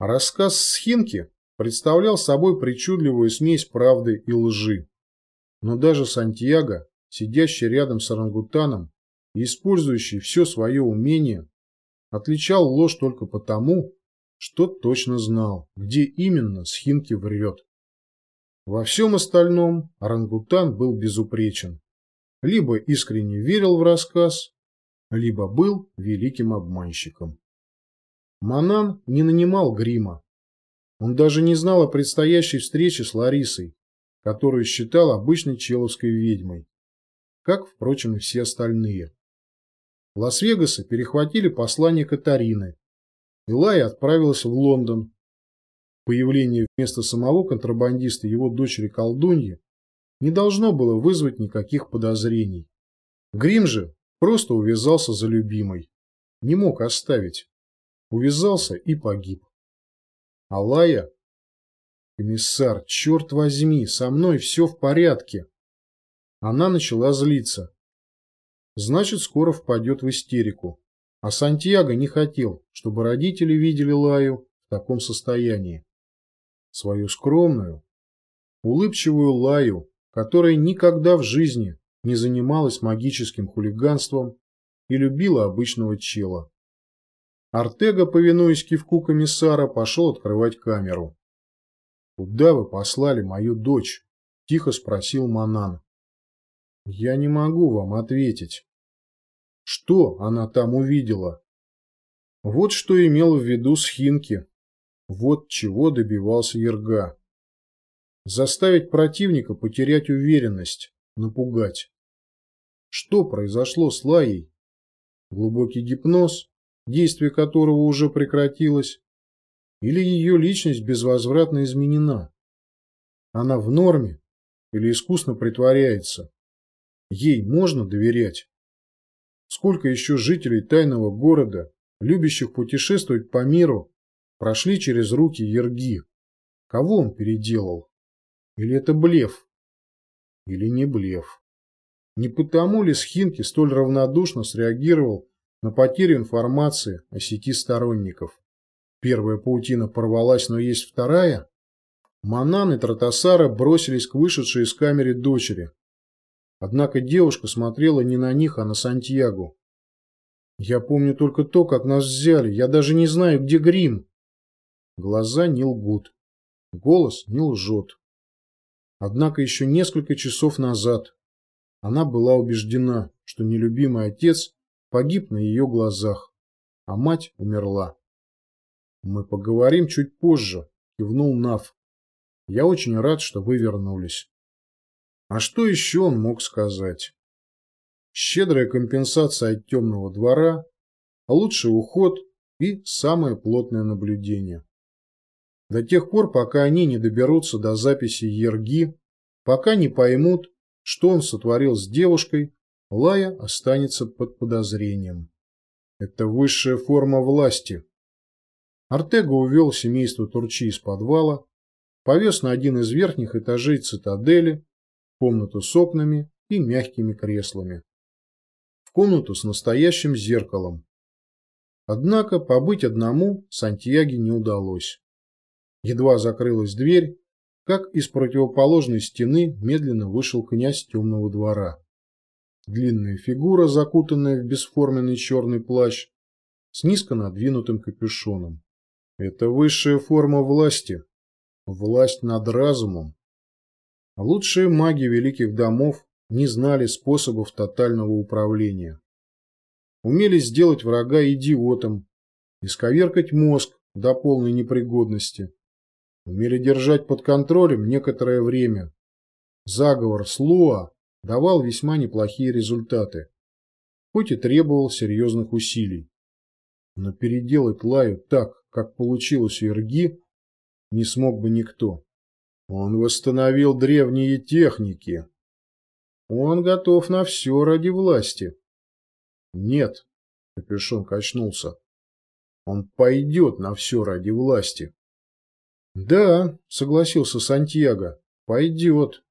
Рассказ Схинки представлял собой причудливую смесь правды и лжи. Но даже Сантьяго, сидящий рядом с орангутаном и использующий все свое умение, отличал ложь только потому, что точно знал, где именно Схинки врет. Во всем остальном орангутан был безупречен. Либо искренне верил в рассказ, либо был великим обманщиком. Манан не нанимал грима. Он даже не знал о предстоящей встрече с Ларисой, которую считал обычной человской ведьмой, как, впрочем, и все остальные. Лас-Вегаса перехватили послание Катарины. Илая отправилась в Лондон. Появление вместо самого контрабандиста его дочери-колдуньи не должно было вызвать никаких подозрений. Грим же просто увязался за любимой. Не мог оставить. Увязался и погиб. Алая? Комиссар, черт возьми, со мной все в порядке. Она начала злиться. Значит, скоро впадет в истерику. А Сантьяго не хотел, чтобы родители видели Лаю в таком состоянии. Свою скромную, улыбчивую Лаю, которая никогда в жизни не занималась магическим хулиганством и любила обычного чела. Артега, повинуясь кивку комиссара, пошел открывать камеру. «Куда вы послали мою дочь?» – тихо спросил Манан. «Я не могу вам ответить». Что она там увидела? Вот что имел в виду Схинки. Вот чего добивался Ерга. Заставить противника потерять уверенность, напугать. Что произошло с Лаей? Глубокий гипноз? Действие которого уже прекратилось, или ее личность безвозвратно изменена. Она в норме или искусно притворяется. Ей можно доверять. Сколько еще жителей тайного города, любящих путешествовать по миру, прошли через руки Ерги? Кого он переделал? Или это блеф? Или не блеф? Не потому ли Схинки столь равнодушно среагировал на потерю информации о сети сторонников. Первая паутина порвалась, но есть вторая. Манан и Тратасара бросились к вышедшей из камеры дочери. Однако девушка смотрела не на них, а на Сантьягу. «Я помню только то, как нас взяли. Я даже не знаю, где грим». Глаза не лгут. Голос не лжет. Однако еще несколько часов назад она была убеждена, что нелюбимый отец погиб на ее глазах, а мать умерла. «Мы поговорим чуть позже», – кивнул Нав. «Я очень рад, что вы вернулись». А что еще он мог сказать? Щедрая компенсация от темного двора, лучший уход и самое плотное наблюдение. До тех пор, пока они не доберутся до записи Ерги, пока не поймут, что он сотворил с девушкой, Лая останется под подозрением. Это высшая форма власти. Артега увел семейство Турчи из подвала, повез на один из верхних этажей цитадели, комнату с окнами и мягкими креслами. В комнату с настоящим зеркалом. Однако побыть одному Сантьяге не удалось. Едва закрылась дверь, как из противоположной стены медленно вышел князь темного двора. Длинная фигура, закутанная в бесформенный черный плащ, с низко надвинутым капюшоном. Это высшая форма власти. Власть над разумом. Лучшие маги великих домов не знали способов тотального управления. Умели сделать врага идиотом, исковеркать мозг до полной непригодности. Умели держать под контролем некоторое время. Заговор Слуа давал весьма неплохие результаты, хоть и требовал серьезных усилий. Но переделать Лаю так, как получилось у Ирги, не смог бы никто. Он восстановил древние техники. Он готов на все ради власти. Нет, Капюшон качнулся. Он пойдет на все ради власти. Да, согласился Сантьяго, пойдет.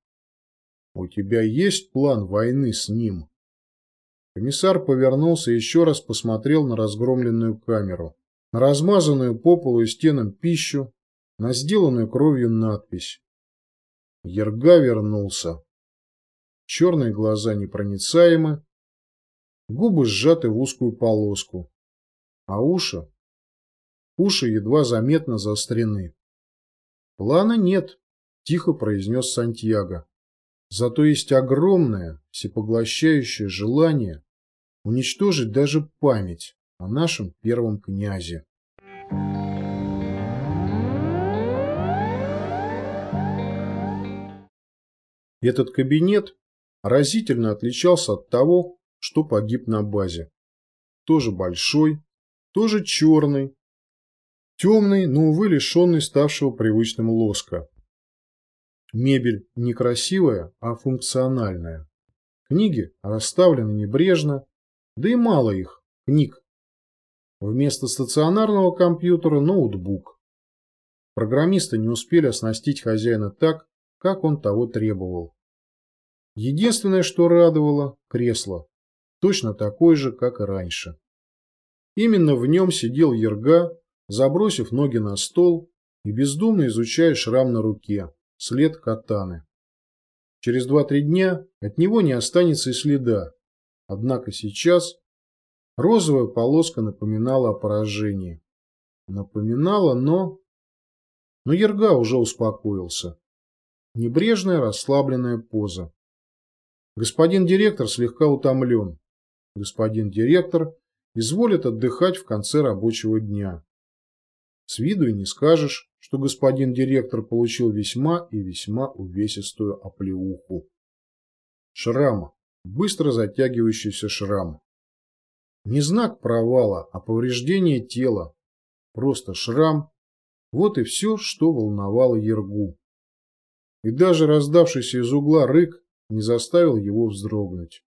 У тебя есть план войны с ним? Комиссар повернулся и еще раз посмотрел на разгромленную камеру. на размазанную по полу и стенам пищу, на сделанную кровью надпись. Ерга вернулся. Черные глаза непроницаемы, губы сжаты в узкую полоску, а уши, уши едва заметно заострены. Плана нет, тихо произнес Сантьяго. Зато есть огромное, всепоглощающее желание уничтожить даже память о нашем первом князе. Этот кабинет разительно отличался от того, что погиб на базе. Тоже большой, тоже черный, темный, но, увы, лишенный ставшего привычным лоска. Мебель не красивая, а функциональная. Книги расставлены небрежно, да и мало их, книг. Вместо стационарного компьютера ноутбук. Программисты не успели оснастить хозяина так, как он того требовал. Единственное, что радовало – кресло. Точно такое же, как и раньше. Именно в нем сидел Ерга, забросив ноги на стол и бездумно изучая шрам на руке, след катаны. Через два-три дня от него не останется и следа, однако сейчас розовая полоска напоминала о поражении. Напоминала, но... Но Ерга уже успокоился. Небрежная, расслабленная поза. Господин директор слегка утомлен. Господин директор изволит отдыхать в конце рабочего дня. С виду и не скажешь, что господин директор получил весьма и весьма увесистую оплеуху. Шрам. Быстро затягивающийся шрам. Не знак провала, а повреждение тела. Просто шрам. Вот и все, что волновало Ергу и даже раздавшийся из угла рык не заставил его вздрогнуть.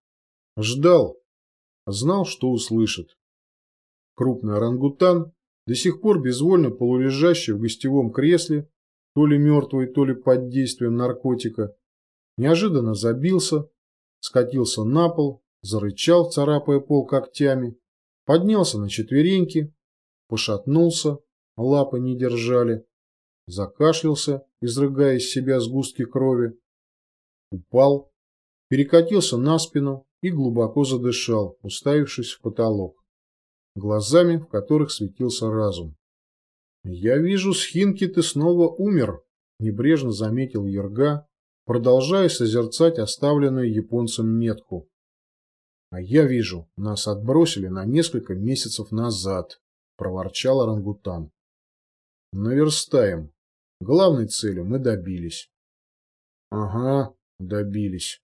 Ждал, знал, что услышит. Крупный орангутан, до сих пор безвольно полулежащий в гостевом кресле, то ли мертвый, то ли под действием наркотика, неожиданно забился, скатился на пол, зарычал, царапая пол когтями, поднялся на четвереньки, пошатнулся, лапы не держали, закашлялся, изрыгая из себя сгустки крови, упал, перекатился на спину и глубоко задышал, уставившись в потолок, глазами, в которых светился разум. «Я вижу, Схинки, ты снова умер», – небрежно заметил Ерга, продолжая созерцать оставленную японцем метку. «А я вижу, нас отбросили на несколько месяцев назад», – проворчал орангутан. Наверстаем. Главной цели мы добились. Ага, добились.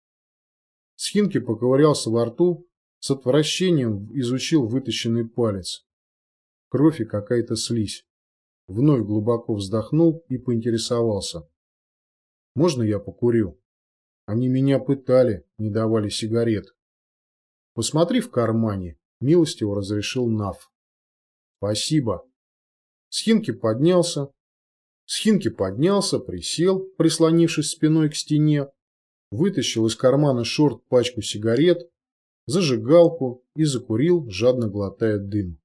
Схинки поковырялся во рту, с отвращением изучил вытащенный палец. Кровь и какая-то слизь. Вновь глубоко вздохнул и поинтересовался. Можно я покурю? Они меня пытали, не давали сигарет. Посмотри в кармане, милостиво разрешил Нав. Спасибо. Схинки поднялся. Схинки поднялся, присел, прислонившись спиной к стене, вытащил из кармана шорт пачку сигарет, зажигалку и закурил, жадно глотая дым.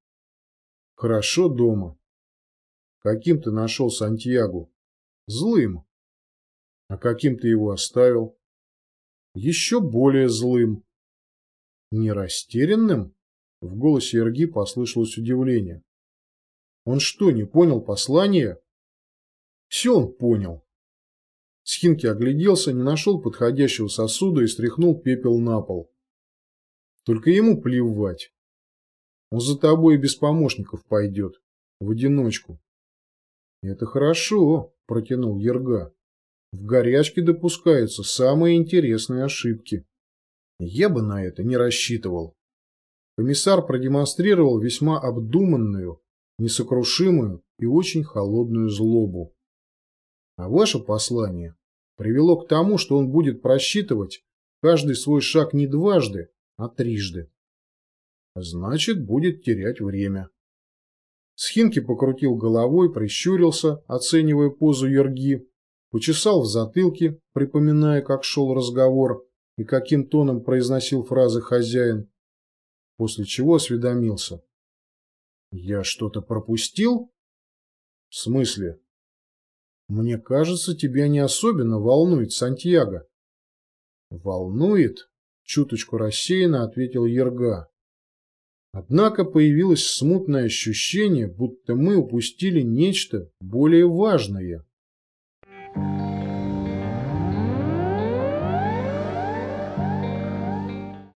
Хорошо дома. Каким ты нашел Сантьягу? Злым. А каким ты его оставил? Еще более злым. Не растерянным? В голосе Эрги послышалось удивление. Он что, не понял послание? Все он понял. Схинки огляделся, не нашел подходящего сосуда и стряхнул пепел на пол. Только ему плевать. Он за тобой и без помощников пойдет. В одиночку. Это хорошо, протянул Ерга. В горячке допускаются самые интересные ошибки. Я бы на это не рассчитывал. Комиссар продемонстрировал весьма обдуманную, несокрушимую и очень холодную злобу. А ваше послание привело к тому, что он будет просчитывать каждый свой шаг не дважды, а трижды. Значит, будет терять время. Схинки покрутил головой, прищурился, оценивая позу Ерги, почесал в затылке, припоминая, как шел разговор и каким тоном произносил фразы хозяин, после чего осведомился. Я что-то пропустил? В смысле? Мне кажется, тебя не особенно волнует Сантьяго. Волнует? Чуточку рассеянно ответил Ерга. Однако появилось смутное ощущение, будто мы упустили нечто более важное.